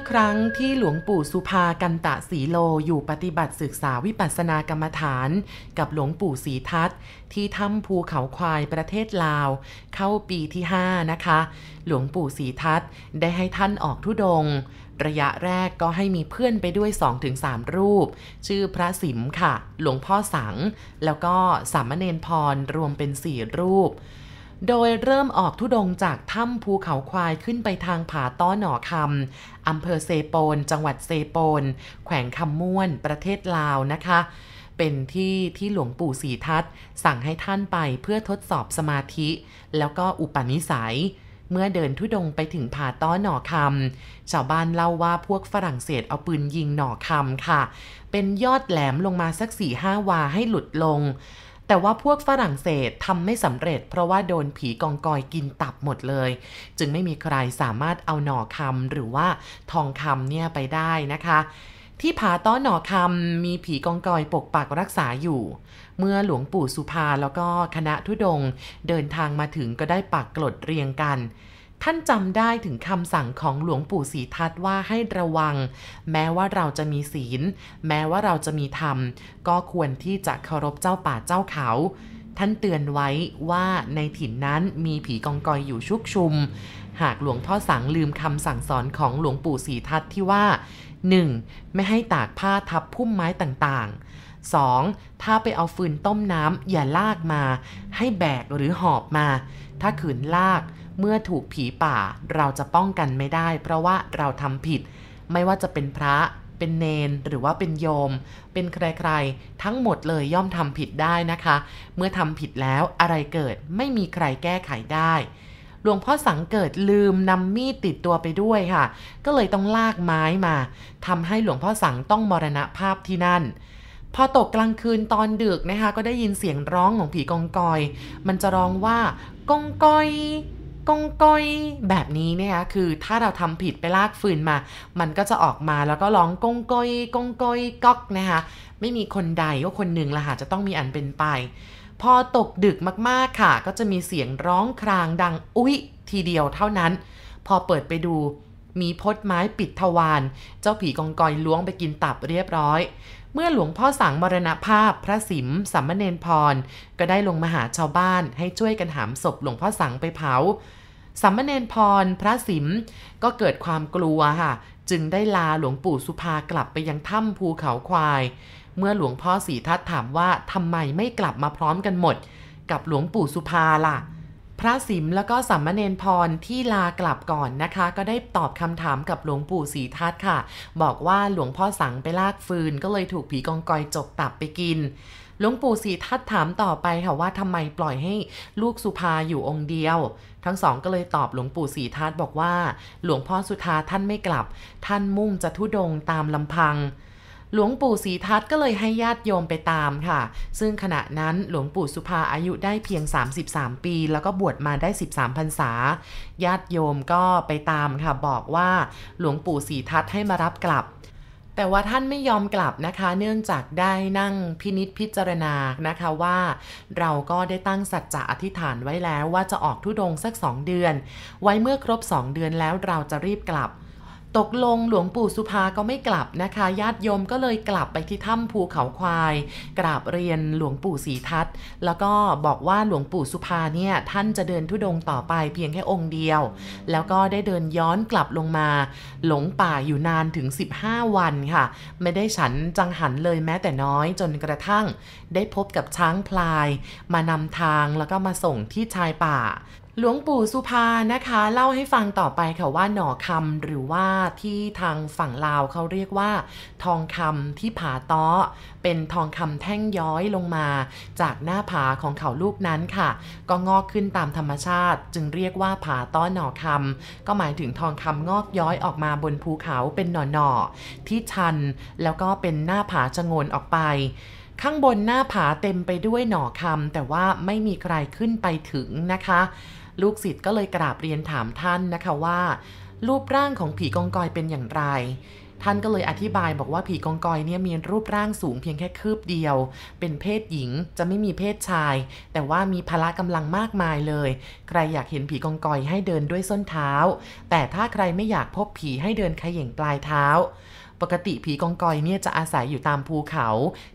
่อครั้งที่หลวงปู่สุภากันตะสีโลอยู่ปฏิบัติศึกษาวิปัสสนากรรมฐาน กับหลวงปู่ศรีทัตที่ถ้ำภูเขาควายประเทศลาว เข้าปีที่ 5 นะคะ หลวงปู่ศรีทัตได้ให้ท่านออกทุดง ระยะแรกก็ให้มีเพื่อนไปด้วย 2-3 รูป ชื่อพระสิมค่ะ หลวงพ่อสัง แล้วก็สามเณรพรรวมเป็น 4 รูป โดยเริ่มออกทุดงจากถ้ำภูเขาควายขึ้นไปทางผาต้อหนอคำอำเภอเซโปน จังหวัดเซโปน แขวงคำม่วน ประเทศลาวนะคะ เป็นที่ที่หลวงปู่ศรีทัตสั่งให้ท่านไปเพื่อทดสอบสมาธิ แล้วก็อุปนิสัย เมื่อเดินทุดงไปถึงผาต้อหนอคำชาวบ้านเล่าว่าพวกฝรั่งเศสเอาปืนยิงหนอคำค่ะ เป็นยอดแหลมลงมาสักสี่ห้าวาให้หลุดลง แต่ว่าพวกฝรั่งเศสทำไม่สำเร็จ เพราะว่าโดนผีกองกอยกินตับหมดเลย จึงไม่มีใครสามารถเอาหน่อคำหรือว่าทองคำเนี่ยไปได้นะคะที่ผาต้อหน่อคำมีผีกองกอยปกปักรักษาอยู่ เมื่อหลวงปู่สุภาแล้วก็คณะทุดง เดินทางมาถึงก็ได้ปักกลดเรียงกัน ท่านจำได้ถึงคำสั่งของหลวงปู่ศรีทัตว่าให้ระวัง แม้ว่าเราจะมีศีล แม้ว่าเราจะมีธรรม ก็ควรที่จะเคารพเจ้าป่าเจ้าเขา ท่านเตือนไว้ว่าในถิ่นนั้นมีผีกองกอยอยู่ชุกชุม หากหลวงพ่อสังลืมคำสั่งสอนของหลวงปู่ศรีทัตที่ว่า 1. ไม่ให้ตากผ้าทับพุ่มไม้ต่างๆ 2. ถ้าไปเอาฟืนต้มน้ำอย่าลากมา ให้แบกหรือหอบมา ถ้าขืนลากเมื่อถูกผีป่าเราจะป้องกันไม่ได้ เพราะว่าเราทำผิด ไม่ว่าจะเป็นพระเป็นเนนหรือว่าเป็นโยม เป็นใครๆ ทั้งหมดเลยย่อมทำผิดได้นะคะ เมื่อทำผิดแล้วอะไรเกิดไม่มีใครแก้ไขได้หลวงพ่อสังเกิดลืมนำมีดติดตัวไปด้วยค่ะ ก็เลยต้องลากไม้มาทำให้หลวงพ่อสังต้องมรณภาพที่นั่น พอตกกลางคืนตอนดึกนะคะ ก็ได้ยินเสียงร้องของผีกองกอย มันจะร้องว่ากองกอยกองกอยแบบนี้เนี่ยคือถ้าเราทำผิดไปลากฟืนมา มันก็จะออกมาแล้วก็ร้องกองกอยกองกอยก๊อกนะคะไม่มีคนใดก็คนหนึ่งละค่ะจะต้องมีอันเป็นไป พอตกดึกมากๆค่ะ ก็จะมีเสียงร้องครางดังอุ๊ยทีเดียวเท่านั้น พอเปิดไปดูมีพดไม้ปิดทวารเจ้าผีกองกอยล้วงไปกินตับเรียบร้อย เมื่อหลวงพ่อสังมรณภาพพระสิมสัมมเนนพร ก็ได้ลงมาหาชาวบ้านให้ช่วยกันหามศพหลวงพ่อสังไปเผาสัมมเนนพรพระสิมก็เกิดความกลัวค่ะ จึงได้ลาหลวงปู่สุภากลับไปยังถ้ำภูเขาควาย เมื่อหลวงพ่อสีทัตถามว่าทำไมไม่กลับมาพร้อมกันหมด กับหลวงปู่สุภาล่ะ พระสิมแล้วก็สัมมเนนพรที่ลากลับก่อนนะคะ ก็ได้ตอบคำถามกับหลวงปู่ศรีทัตค่ะ บอกว่าหลวงพ่อสังไปลากฟืน ก็เลยถูกผีกองกอยจกตับไปกินหลวงปู่ศรีทัตถามต่อไปค่ะว่าทำไมปล่อยให้ลูกสุภาอยู่องค์เดียว ทั้งสองก็เลยตอบหลวงปู่ศรีทัตบอกว่า หลวงพ่อสุธาท่านไม่กลับ ท่านมุ่งจะทุดงตามลำพัง หลวงปู่ศรีทัตก็เลยให้ญาติโยมไปตามค่ะ ซึ่งขณะนั้นหลวงปู่สุภาอายุได้เพียง 33 ปี แล้วก็บวชมาได้ 13พรรษา ญาติโยมก็ไปตามค่ะ บอกว่าหลวงปู่ศรีทัตให้มารับกลับแต่ว่าท่านไม่ยอมกลับนะคะ เนื่องจากได้นั่งพินิษพิจารณานะคะว่า เราก็ได้ตั้งสัจจะอธิษฐานไว้แล้วว่าจะออกทุดงสัก 2 เดือน ไว้เมื่อครบ 2 เดือนแล้วเราจะรีบกลับ ตกลงหลวงปู่สุภาก็ไม่กลับนะคะ ญาติโยมก็เลยกลับไปที่ถ้ำภูเขาควาย กราบเรียนหลวงปู่ศรีทัตแล้วก็บอกว่าหลวงปู่สุภาเนี่ยท่านจะเดินทุดงค์ต่อไปเพียงแค่องค์เดียว แล้วก็ได้เดินย้อนกลับลงมา หลงป่าอยู่นานถึง 15 วันค่ะ ไม่ได้ฉันจังหันเลยแม้แต่น้อยจนกระทั่ง ได้พบกับช้างพลาย มานำทางแล้วก็มาส่งที่ชายป่า หลวงปู่สุภานะคะ เล่าให้ฟังต่อไปค่ะว่าหน่อคำหรือว่าที่ทางฝั่งลาวเขาเรียกว่า ทองคำที่ผาต้อเป็นทองคำแท่งย้อยลงมา จากหน้าผาของเขาลูกนั้นค่ะ ก็งอกขึ้นตามธรรมชาติ จึงเรียกว่าผาต้อหน่อคำก็หมายถึงทองคำงอกย้อยออกมาบนภูเขาเป็นหน่อๆที่ชัน แล้วก็เป็นหน้าผาชะโงนออกไปข้างบนหน้าผาเต็มไปด้วยหน่อคำแต่ว่าไม่มีใครขึ้นไปถึงนะคะ ลูกศิษย์ก็เลยกราบเรียนถามท่านนะคะว่า รูปร่างของผีกองกอยเป็นอย่างไร ท่านก็เลยอธิบายบอกว่าผีกองกอยเนี่ยมีรูปร่างสูงเพียงแค่คืบเดียว เป็นเพศหญิงจะไม่มีเพศชาย แต่ว่ามีพละกำลังมากมายเลย ใครอยากเห็นผีกองกอยให้เดินด้วยส้นเท้า แต่ถ้าใครไม่อยากพบผีให้เดินขย่งปลายเท้า ปกติผีกองกอยเนี่ยจะอาศัยอยู่ตามภูเขา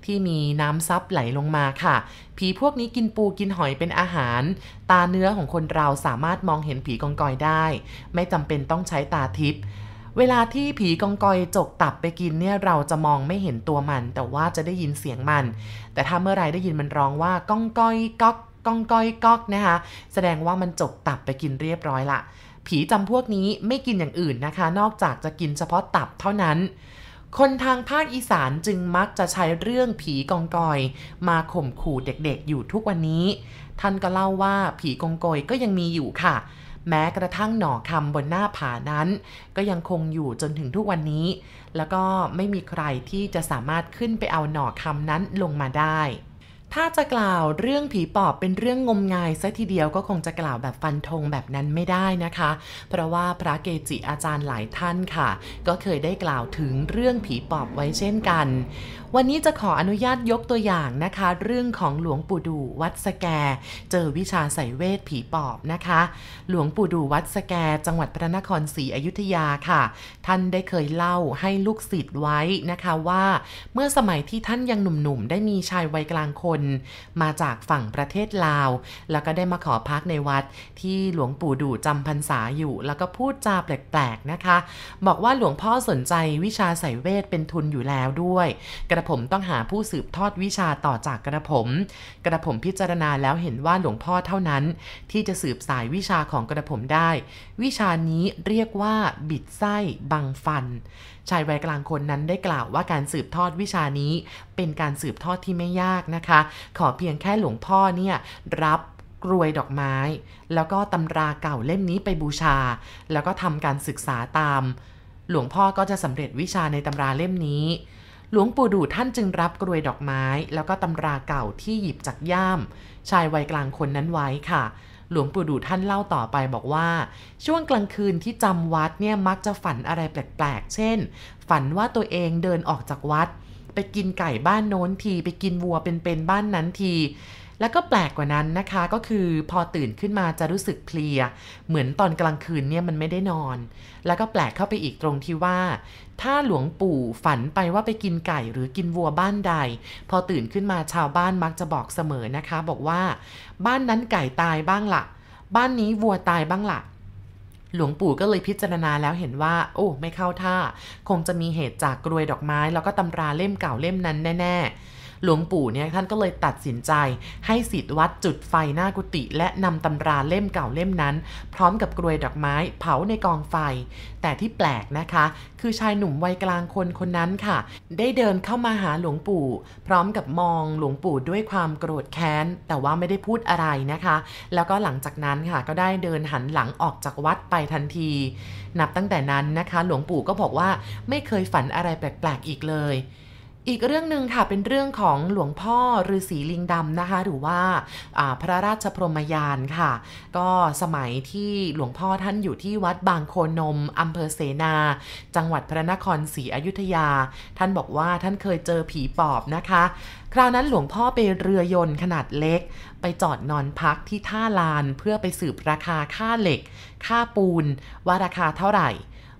ที่มีน้ำซับไหลลงมาค่ะ ผีพวกนี้กินปูกินหอยเป็นอาหาร ตาเนื้อของคนเราสามารถมองเห็นผีกองกอยได้ ไม่จำเป็นต้องใช้ตาทิพย์เวลาที่ผีกองกอยจกตับไปกินเนี่ยเราจะมองไม่เห็นตัวมัน แต่ว่าจะได้ยินเสียงมัน แต่ถ้าเมื่อไรได้ยินมันร้องว่ากองกอยก๊อกกองกอยก๊อกนะคะ แสดงว่ามันจกตับไปกินเรียบร้อยละ ผีจำพวกนี้ไม่กินอย่างอื่นนะคะ นอกจากจะกินเฉพาะตับเท่านั้น คนทางภาคอีสานจึงมักจะใช้เรื่องผีกองกอย มาข่มขู่เด็กๆอยู่ทุกวันนี้ ท่านก็เล่าว่าผีกองกอยก็ยังมีอยู่ค่ะ แม้กระทั่งหน่อคำบนหน้าผานั้น ก็ยังคงอยู่จนถึงทุกวันนี้ แล้วก็ไม่มีใครที่จะสามารถขึ้นไปเอาหน่อคำนั้นลงมาได้ ถ้าจะกล่าวเรื่องผีปอบเป็นเรื่องงมงายซะทีเดียวก็คงจะกล่าวแบบฟันธงแบบนั้นไม่ได้นะคะ เพราะว่าพระเกจิอาจารย์หลายท่านค่ะ ก็เคยได้กล่าวถึงเรื่องผีปอบไว้เช่นกัน วันนี้จะขออนุญาตยกตัวอย่างนะคะ เรื่องของหลวงปู่ดูวัดสแก เจอวิชาใส่เวทผีปอบนะคะ หลวงปู่ดูวัดสแก จังหวัดพระนครศรีอยุธยาค่ะ ท่านได้เคยเล่าให้ลูกศิษย์ไว้นะคะว่า เมื่อสมัยที่ท่านยังหนุ่มๆได้มีชายวัยกลางคนมาจากฝั่งประเทศลาว แล้วก็ได้มาขอพักในวัดที่หลวงปู่ดูจำพรรษาอยู่ แล้วก็พูดจาแปลกๆนะคะ บอกว่าหลวงพ่อสนใจวิชาใส่เวทเป็นทุนอยู่แล้วด้วย กระผมต้องหาผู้สืบทอดวิชาต่อจากกระผม กระผมพิจารณาแล้วเห็นว่าหลวงพ่อเท่านั้น ที่จะสืบสายวิชาของกระผมได้ วิชานี้เรียกว่าบิดไส้บังฟัน ชายวัยกลางคนนั้นได้กล่าวว่าการสืบทอดวิชานี้ เป็นการสืบทอดที่ไม่ยากนะคะ ขอเพียงแค่หลวงพ่อเนี่ยรับกรวยดอกไม้ แล้วก็ตำราเก่าเล่มนี้ไปบูชา แล้วก็ทำการศึกษาตาม หลวงพ่อก็จะสำเร็จวิชาในตำราเล่มนี้ หลวงปู่ดูท่านจึงรับกรวยดอกไม้ แล้วก็ตำราเก่าที่หยิบจากย่าม ชายวัยกลางคนนั้นไว้ค่ะ หลวงปู่ดูท่านเล่าต่อไปบอกว่า ช่วงกลางคืนที่จำวัดเนี่ยมักจะฝันอะไรแปลกๆ เช่น ฝันว่าตัวเองเดินออกจากวัด ไปกินไก่บ้านโน้นที ไปกินวัวเป็นๆบ้านนั้นที แล้วก็แปลกกว่านั้นนะคะก็คือพอตื่นขึ้นมาจะรู้สึกเพลีย เหมือนตอนกลางคืนเนี่ยมันไม่ได้นอน แล้วก็แปลกเข้าไปอีกตรงที่ว่า ถ้าหลวงปู่ฝันไปว่าไปกินไก่หรือกินวัวบ้านใด พอตื่นขึ้นมาชาวบ้านมักจะบอกเสมอนะคะ บอกว่า บ้านนั้นไก่ตายบ้างละ่ะ บ้านนี้วัวตายบ้างละ่ะหลวงปู่ก็เลยพิจารณาแล้วเห็นว่า โอ้ไม่เข้าท่า คงจะมีเหตุจากกรวยดอกไม้ แล้วก็ตำราเล่มเก่าเล่มนั้นแน่ ๆ หลวงปู่เนี่ยท่านก็เลยตัดสินใจ ให้สิทธิ์วัดจุดไฟหน้ากุฏิและนำตำราเล่มเก่าเล่มนั้น พร้อมกับกรวยดอกไม้เผาในกองไฟ แต่ที่แปลกนะคะ คือชายหนุ่มวัยกลางคนคนนั้นค่ะ ได้เดินเข้ามาหาหลวงปู่ พร้อมกับมองหลวงปู่ด้วยความโกรธแค้น แต่ว่าไม่ได้พูดอะไรนะคะ แล้วก็หลังจากนั้นค่ะก็ได้เดินหันหลังออกจากวัดไปทันที นับตั้งแต่นั้นนะคะ หลวงปู่ก็บอกว่าไม่เคยฝันอะไรแปลกๆอีกเลย อีกเรื่องหนึ่งค่ะเป็นเรื่องของหลวงพ่อฤาษีลิงดำนะคะ หรือว่าพระราชพรหมยานค่ะ ก็สมัยที่หลวงพ่อท่านอยู่ที่วัดบางโคนมอำเภอเสนา จังหวัดพระนครศรีอยุธยา ท่านบอกว่าท่านเคยเจอผีปอบนะคะ คราวนั้นหลวงพ่อไปเรือยนต์ขนาดเล็ก ไปจอดนอนพักที่ท่าลานเพื่อไปสืบราคาค่าเหล็ก ค่าปูน ว่าราคาเท่าไหร่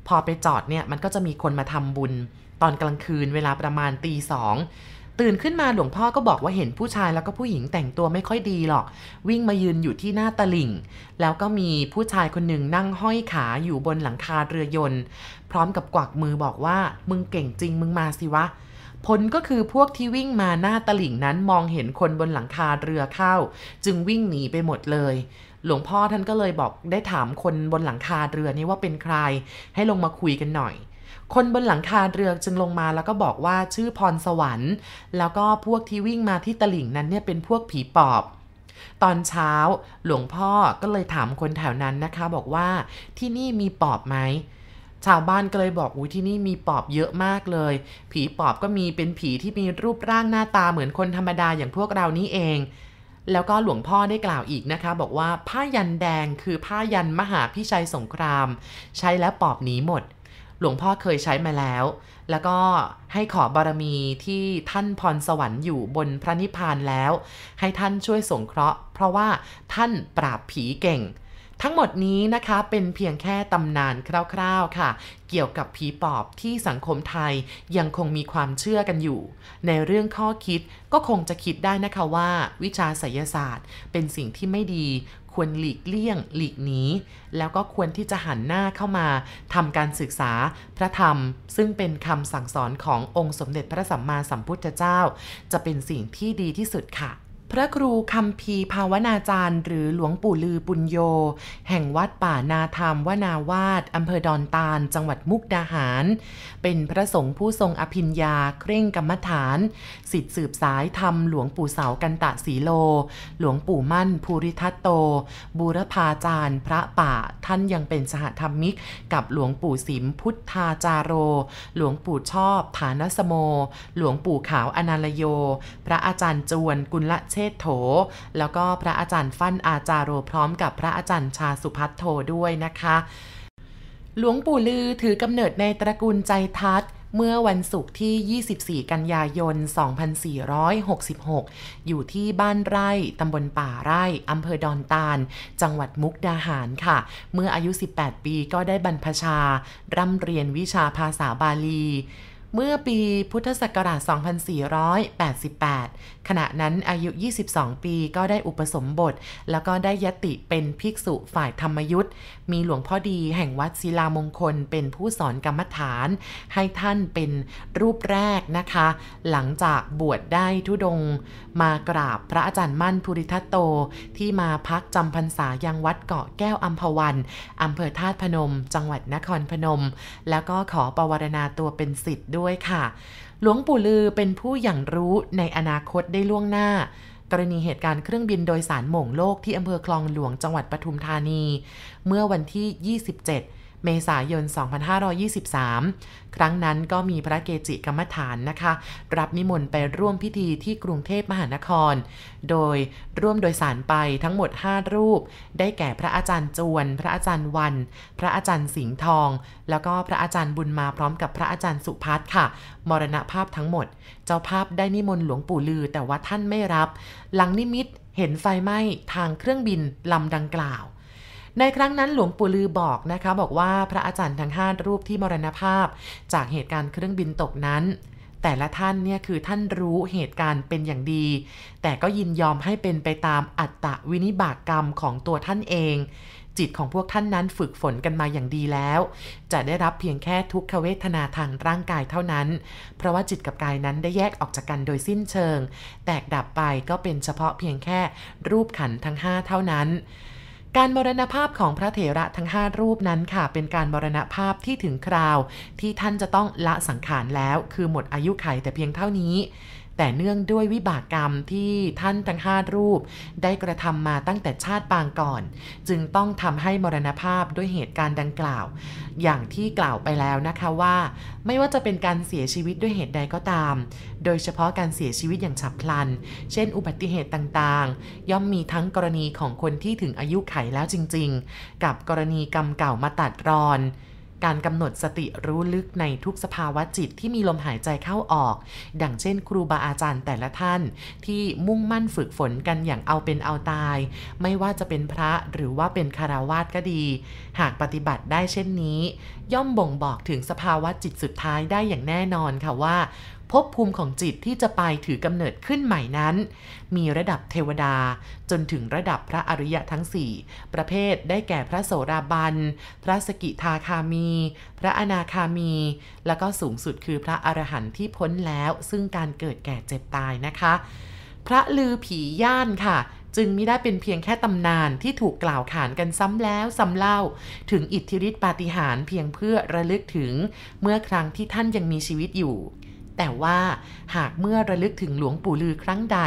พอไปจอดเนี่ยมันก็จะมีคนมาทำบุญ ตอนกลางคืนเวลาประมาณตีสองตื่นขึ้นมาหลวงพ่อก็บอกว่าเห็นผู้ชายแล้วก็ผู้หญิงแต่งตัวไม่ค่อยดีหรอก วิ่งมายืนอยู่ที่หน้าตลิ่ง แล้วก็มีผู้ชายคนหนึ่งนั่งห้อยขาอยู่บนหลังคาเรือยนต์ พร้อมกับกวักมือบอกว่ามึงเก่งจริงมึงมาสิวะผลก็คือพวกที่วิ่งมาหน้าตลิ่งนั้นมองเห็นคนบนหลังคาเรือเข้า จึงวิ่งหนีไปหมดเลย หลวงพ่อท่านก็เลยบอกได้ถามคนบนหลังคาเรือนี้ว่าเป็นใคร ให้ลงมาคุยกันหน่อย คนบนหลังคาเรือจึงลงมาแล้วก็บอกว่าชื่อพรสวรรค์ แล้วก็พวกที่วิ่งมาที่ตลิ่งนั้นเนี่ยเป็นพวกผีปอบ ตอนเช้าหลวงพ่อก็เลยถามคนแถวนั้นนะคะ บอกว่าที่นี่มีปอบไหมชาวบ้านก็เลยบอกอุ้ยที่นี่มีปอบเยอะมากเลย ผีปอบก็มีเป็นผีที่มีรูปร่างหน้าตาเหมือนคนธรรมดาอย่างพวกเรานี้เอง แล้วก็หลวงพ่อได้กล่าวอีกนะคะ บอกว่าผ้ายันแดงคือผ้ายันมหาพิชัยสงคราม ใช้แล้วปอบหนีหมด หลวงพ่อเคยใช้มาแล้ว แล้วก็ให้ขอบารมีที่ท่านพรสวรรค์อยู่บนพระนิพพานแล้ว ให้ท่านช่วยสงเคราะห์ เพราะว่าท่านปราบผีเก่ง ทั้งหมดนี้นะคะเป็นเพียงแค่ตำนานคร่าวๆค่ะ เกี่ยวกับผีปอบที่สังคมไทยยังคงมีความเชื่อกันอยู่ ในเรื่องข้อคิดก็คงจะคิดได้นะคะว่า วิชาไสยศาสตร์ เป็นสิ่งที่ไม่ดี ควรหลีกเลี่ยง หลีกหนีแล้วก็ควรที่จะหันหน้าเข้ามาทำการศึกษาพระธรรม ซึ่งเป็นคำสั่งสอนขององค์สมเด็จพระสัมมาสัมพุทธเจ้า จะเป็นสิ่งที่ดีที่สุดค่ะ พระครูคำพีภาวนาจารย์ หรือหลวงปู่ลือปุญโย แห่งวัดป่านาธรรมวนาวาดอำเภอดอนตาล จังหวัดมุกดาหาร เป็นพระสงฆ์ผู้ทรงอภิญญา เคร่งกรรมฐาน สิทธิสืบสายธรรมหลวงปู่เสากันตะสีโล หลวงปู่มั่น ภูริทัตโต บูรพาจารย์ พระป่าท่านยังเป็นสหธรรมิก กับหลวงปู่สิมพุทธาจาโร หลวงปู่ชอบฐานสโม หลวงปู่ขาวอนาลโย พระอาจารย์จวนกุลเชษโถ แล้วก็พระอาจารย์ฟั่นอาจารโรพร้อมกับพระอาจารย์ชาสุพัฒโทด้วยนะคะ หลวงปู่ลือถือกำเนิดในตระกูลใจทัศเมื่อวันศุกร์ที่ 24 กันยายน 2466 อยู่ที่บ้านไร่ ตำบลป่าไร่ อำเภอดอนตาล จังหวัดมุกดาหารค่ะ เมื่ออายุ 18 ปีก็ได้บรรพชา ร่ำเรียนวิชาภาษาบาลีเมื่อปีพุทธศักราช 2488 ขณะนั้นอายุ 22 ปีก็ได้อุปสมบท แล้วก็ได้ยติเป็นภิกษุฝ่ายธรรมยุทธ์มีหลวงพ่อดีแห่งวัดศิลามงคลเป็นผู้สอนกรรมฐาน ให้ท่านเป็นรูปแรกนะคะ หลังจากบวชได้ทุดง มากราบพระอาจารย์มั่นภูริทัตโต ที่มาพักจำพรรษายังวัดเกาะแก้วอัมพวันอำเภอธาตุพนม จังหวัดนครพนม แล้วก็ขอปวารณาตัวเป็นสิทธิ์ด้วยค่ะ หลวงปู่ลือเป็นผู้อย่างรู้ในอนาคตได้ล่วงหน้า กรณีเหตุการณ์เครื่องบินโดยสารหม่งโลกที่อำเภอคลองหลวงจังหวัดปทุมธานี เมื่อวันที่ 27 เมษายน 2523 ครั้งนั้นก็มีพระเกจิกรรมฐานนะคะ รับนิมนต์ไปร่วมพิธีที่กรุงเทพมหานคร โดยร่วมโดยสารไปทั้งหมด 5 รูป ได้แก่พระอาจารย์จวน พระอาจารย์วัน พระอาจารย์สิงห์ทอง แล้วก็พระอาจารย์บุญมาพร้อมกับพระอาจารย์สุพัฒน์ค่ะ มรณภาพทั้งหมด เจ้าภาพได้นิมนต์หลวงปู่ลือแต่ว่าท่านไม่รับ หลังนิมิตเห็นไฟไหม้ทางเครื่องบินลำดังกล่าว ในครั้งนั้นหลวงปู่ลือบอกนะคะ บอกว่าพระอาจารย์ทั้งห้ารูปที่มรณภาพ จากเหตุการณ์เครื่องบินตกนั้น แต่ละท่านเนี่ยคือท่านรู้เหตุการณ์เป็นอย่างดี แต่ก็ยินยอมให้เป็นไปตามอัตตวินิบากกรรมของตัวท่านเองจิตของพวกท่านนั้นฝึกฝนกันมาอย่างดีแล้ว จะได้รับเพียงแค่ทุกขเวทนาทางร่างกายเท่านั้น เพราะว่าจิตกับกายนั้นได้แยกออกจากกันโดยสิ้นเชิง แตกดับไปก็เป็นเฉพาะเพียงแค่รูปขันธ์ทั้ง 5 เท่านั้น การมรณภาพของพระเถระทั้ง 5 รูปนั้นค่ะ เป็นการมรณภาพที่ถึงคราว ที่ท่านจะต้องละสังขารแล้ว คือหมดอายุไขแต่เพียงเท่านี้ แต่เนื่องด้วยวิบากกรรมที่ท่านทั้ง5รูป ได้กระทำมาตั้งแต่ชาติปางก่อน จึงต้องทำให้มรณภาพด้วยเหตุการณ์ดังกล่าว อย่างที่กล่าวไปแล้วนะคะว่า ไม่ว่าจะเป็นการเสียชีวิตด้วยเหตุใดก็ตาม โดยเฉพาะการเสียชีวิตอย่างฉับพลัน เช่น อุบัติเหตุต่างๆ ย่อมมีทั้งกรณีของคนที่ถึงอายุไขแล้วจริง ๆ กับกรณีกรรมเก่ามาตัดรอน การกำหนดสติรู้ลึกในทุกสภาวะจิตที่มีลมหายใจเข้าออก ดังเช่น ครูบาอาจารย์แต่ละท่าน ที่มุ่งมั่นฝึกฝนกันอย่างเอาเป็นเอาตาย ไม่ว่าจะเป็นพระหรือว่าเป็นคารวาสก็ดี หากปฏิบัติได้เช่นนี้ ย่อมบ่งบอกถึงสภาวะจิตสุดท้ายได้อย่างแน่นอนค่ะว่า ภพภูมิของจิตที่จะไปถือกำเนิดขึ้นใหม่นั้น มีระดับเทวดาจนถึงระดับพระอริยะทั้ง 4 ประเภทได้แก่พระโสดาบัน พระสกิทาคามี พระอนาคามี แล้วก็สูงสุดคือพระอรหันต์ที่พ้นแล้วซึ่งการเกิดแก่เจ็บตายนะคะ พระลือผีย่านค่ะจึงไม่ได้เป็นเพียงแค่ตำนานที่ถูกกล่าวขานกันซ้ำแล้วซ้ำเล่า ถึงอิทธิฤทธิปาฏิหาริย์เพียงเพื่อระลึกถึง เมื่อครั้งที่ท่านยังมีชีวิตอยู่ แต่ว่าหากเมื่อระลึกถึงหลวงปู่ลือครั้งใด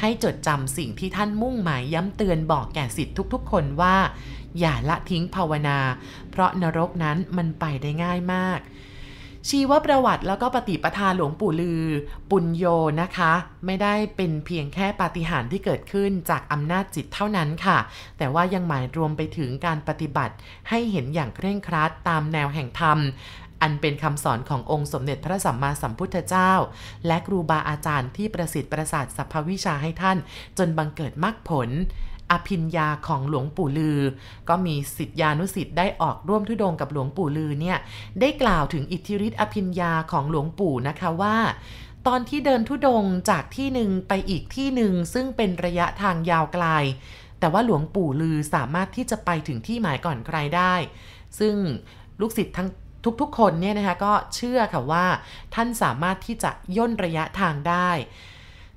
ให้จดจำสิ่งที่ท่านมุ่งหมายย้ำเตือนบอกแก่สิทธิ์ทุกๆ คนว่า อย่าละทิ้งภาวนา เพราะนรกนั้นมันไปได้ง่ายมาก ชีวประวัติแล้วก็ปฏิปทาหลวงปู่ลือ ปุญโยนะคะ ไม่ได้เป็นเพียงแค่ปาฏิหาริย์ที่เกิดขึ้นจากอำนาจจิตเท่านั้นค่ะ แต่ว่ายังหมายรวมไปถึงการปฏิบัติให้เห็นอย่างเคร่งครัดตามแนวแห่งธรรม อันเป็นคำสอนขององค์สมเด็จพระสัมมาสัมพุทธเจ้า และครูบาอาจารย์ที่ประสิทธิ์ประสาทสัพพวิชาให้ท่าน จนบังเกิดมรรคผลอภิญญาของหลวงปู่ลือ ก็มีสิทธิานุสิทธิ์ได้ออกร่วมทุดงกับหลวงปู่ลือเนี่ย ได้กล่าวถึงอิทธิฤทธิอภิญญาของหลวงปู่นะคะว่า ตอนที่เดินทุดงจากที่หนึ่งไปอีกที่หนึ่งซึ่งเป็นระยะทางยาวไกล แต่ว่าหลวงปู่ลือสามารถที่จะไปถึงที่หมายก่อนใครได้ ซึ่งลูกศิษย์ทั้ง ทุกๆ คนเนี่ยนะคะก็เชื่อค่ะว่าท่านสามารถที่จะย่นระยะทางได้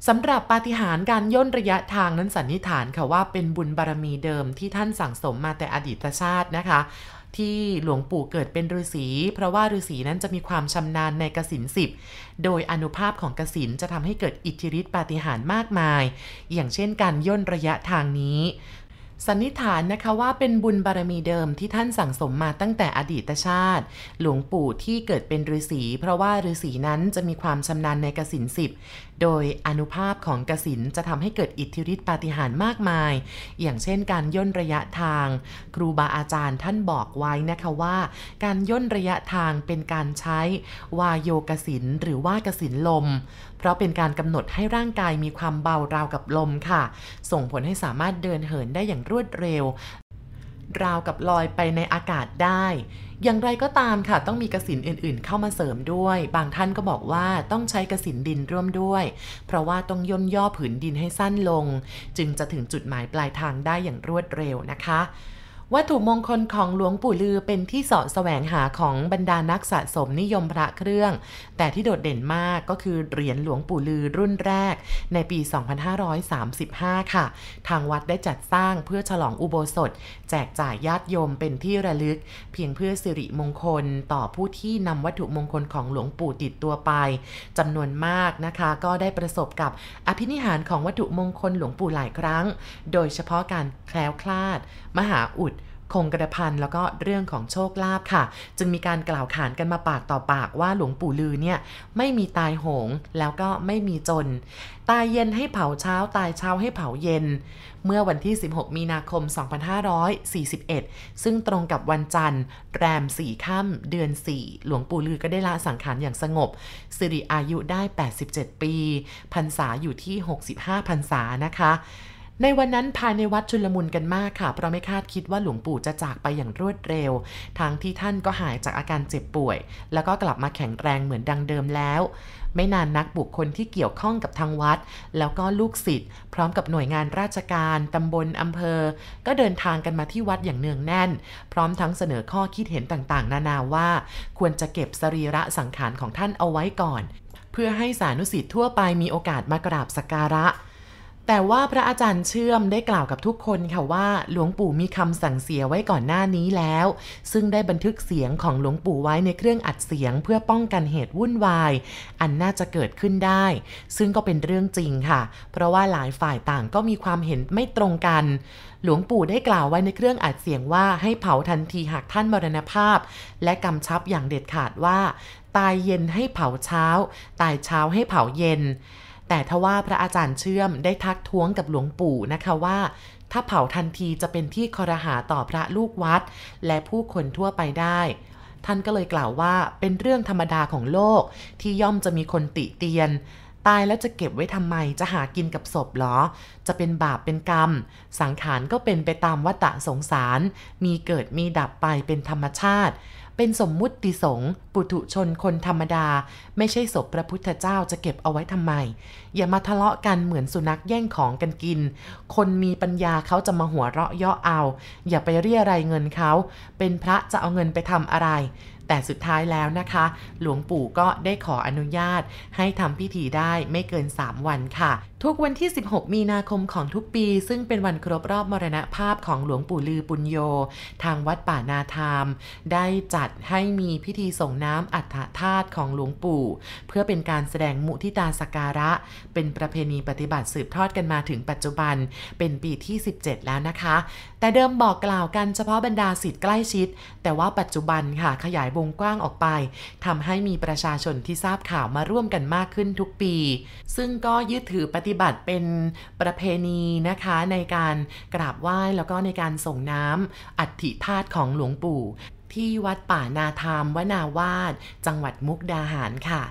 สำหรับปาฏิหาริย์การย่นระยะทางนั้นสันนิษฐานค่ะว่าเป็นบุญบารรมีเดิมที่ท่านสั่งสมมาแต่อดีตชาตินะคะ ที่หลวงปู่เกิดเป็นฤาษี เพราะว่าฤาษีนั้นจะมีความชำนาญในกสินสิบโดยอนุภาพของกสินจะทำให้เกิดอิทธิฤทธิปาฏิหาริย์มากมาย อย่างเช่นการย่นระยะทางนี้ สันนิษฐานนะคะว่าเป็นบุญบารมีเดิมที่ท่านสั่งสมมาตั้งแต่อดีตชาติ หลวงปู่ที่เกิดเป็นฤาษีเพราะว่าฤาษีนั้นจะมีความชำนาญในกสินสิบ โดยอนุภาพของกสินจะทำให้เกิดอิทธิฤทธิปาฏิหาริย์มากมาย อย่างเช่นการย่นระยะทาง ครูบาอาจารย์ท่านบอกไว้นะคะว่า การย่นระยะทางเป็นการใช้วายโยกสินหรือว่ากสินลม เพราะเป็นการกำหนดให้ร่างกายมีความเบาราวกับลมค่ะ ส่งผลให้สามารถเดินเหินได้อย่างรวดเร็ว ราวกับลอยไปในอากาศได้ อย่างไรก็ตามค่ะ ต้องมีกสินอื่นๆ เข้ามาเสริมด้วย บางท่านก็บอกว่าต้องใช้กสินดินร่วมด้วย เพราะว่าต้องย่นย่อผืนดินให้สั้นลง จึงจะถึงจุดหมายปลายทางได้อย่างรวดเร็วนะคะ วัตถุมงคลของหลวงปู่ลือเป็นที่สาะแสวงหาของบรรดานักสะสมนิยมพระเครื่อง แต่ที่โดดเด่นมากก็คือเหรียญหลวงปู่ลือรุ่นแรก ในปี 2535 ค่ะ ทางวัดได้จัดสร้างเพื่อฉลองอุโบสถ แจกจ่ายญาติโยมเป็นที่ระลึก เพียงเพื่อสิริมงคลต่อผู้ที่นำวัตถุมงคลของหลวงปู่ติดตัวไปจำนวนมากนะคะ ก็ได้ประสบกับอภินิหารของวัตถุมงคลหลวงปู่หลายครั้ง โดยเฉพาะการแคล้วคลาด มหาอุด คงกระพันแล้วก็เรื่องของโชคลาภค่ะ จึงมีการกล่าวขานกันมาปากต่อปากว่าหลวงปู่ลือเนี่ยไม่มีตายโหงแล้วก็ไม่มีจน ตายเย็นให้เผาเช้าตายเช้าให้เผาเย็น เมื่อวันที่ 16 มีนาคม 2541 ซึ่งตรงกับวันจันทร์ แรมสี่ค่ำเดือน 4 หลวงปู่ลือก็ได้ละสังขารอย่างสงบ สิริอายุได้ 87 ปีพรรษาอยู่ที่ 65พรรษานะคะ ในวันนั้นภายในวัดชุลมุนกันมากค่ะ เพราะไม่คาดคิดว่าหลวงปู่จะจากไปอย่างรวดเร็วทางที่ท่านก็หายจากอาการเจ็บป่วย แล้วก็กลับมาแข็งแรงเหมือนดังเดิมแล้ว ไม่นานนักบุคคลที่เกี่ยวข้องกับทางวัด แล้วก็ลูกศิษย์พร้อมกับหน่วยงานราชการตำบลอำเภอ ก็เดินทางกันมาที่วัดอย่างเนืองแน่น พร้อมทั้งเสนอข้อคิดเห็นต่างๆ นานาว่า ควรจะเก็บสรีระสังขารของท่านเอาไว้ก่อน เพื่อให้สานุสิทธิ์ทั่วไปมีโอกาสมากราบสักการะ แต่ว่าพระอาจารย์เชื่อมได้กล่าวกับทุกคนค่ะว่า หลวงปู่มีคำสั่งเสียไว้ก่อนหน้านี้แล้ว ซึ่งได้บันทึกเสียงของหลวงปู่ไว้ในเครื่องอัดเสียง เพื่อป้องกันเหตุวุ่นวาย อันน่าจะเกิดขึ้นได้ ซึ่งก็เป็นเรื่องจริงค่ะ เพราะว่าหลายฝ่ายต่างก็มีความเห็นไม่ตรงกัน หลวงปู่ได้กล่าวไว้ในเครื่องอัดเสียงว่าให้เผาทันทีหากท่านมรณภาพ และกำชับอย่างเด็ดขาดว่า ตายเย็นให้เผาเช้า ตายเช้าให้เผาเย็น แต่ทว่าพระอาจารย์เชื่อมได้ทักท้วงกับหลวงปู่นะคะว่า ถ้าเผาทันทีจะเป็นที่คอรหาต่อพระลูกวัด และผู้คนทั่วไปได้ ท่านก็เลยกล่าวว่าเป็นเรื่องธรรมดาของโลกที่ย่อมจะมีคนติเตียน ตายแล้วจะเก็บไว้ทำไมจะหากินกับศพหรอ จะเป็นบาปเป็นกรรม สังขารก็เป็นไปตามวัฏสงสาร มีเกิดมีดับไปเป็นธรรมชาติ เป็นสมมุติสงปุถุชนคนธรรมดา ไม่ใช่ศพพระพุทธเจ้าจะเก็บเอาไว้ทำไม อย่ามาทะเลาะกันเหมือนสุนัขแย่งของกันกิน คนมีปัญญาเขาจะมาหัวเราะย่อเอา อย่าไปเรียอะไรเงินเขา เป็นพระจะเอาเงินไปทำอะไรแต่สุดท้ายแล้วนะคะ หลวงปู่ก็ได้ขออนุญาตให้ทำพิธีได้ไม่เกิน 3 วันค่ะ ทุกวันที่ 16 มีนาคมของทุกปี ซึ่งเป็นวันครบรอบมรณภาพของหลวงปู่ลือปุญโย ทางวัดป่านาธรรมได้จัดให้มีพิธีส่งน้ำอัฐธาตุของหลวงปู่ เพื่อเป็นการแสดงมุทิตาสการะ เป็นประเพณีปฏิบัติสืบทอดกันมาถึงปัจจุบัน เป็นปีที่ 17 แล้วนะคะ แต่เดิมบอกกล่าวกันเฉพาะบรรดาสิทธิ์ใกล้ชิด แต่ว่าปัจจุบันค่ะขยายวงกว้างออกไปทำให้มีประชาชนที่ทราบข่าวมาร่วมกันมากขึ้นทุกปี ซึ่งก็ยึดถือปฏิิบัติเป็นประเพณีนะคะในการกราบไหว้แล้วก็ในการส่งน้ำอัฐิธาตุของหลวงปู่ ที่วัดป่านาธรรมวนาวาด จังหวัดมุกดาหารค่ะ